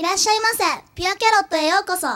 いらっしゃいませ。ピュアキャロットへようこそ。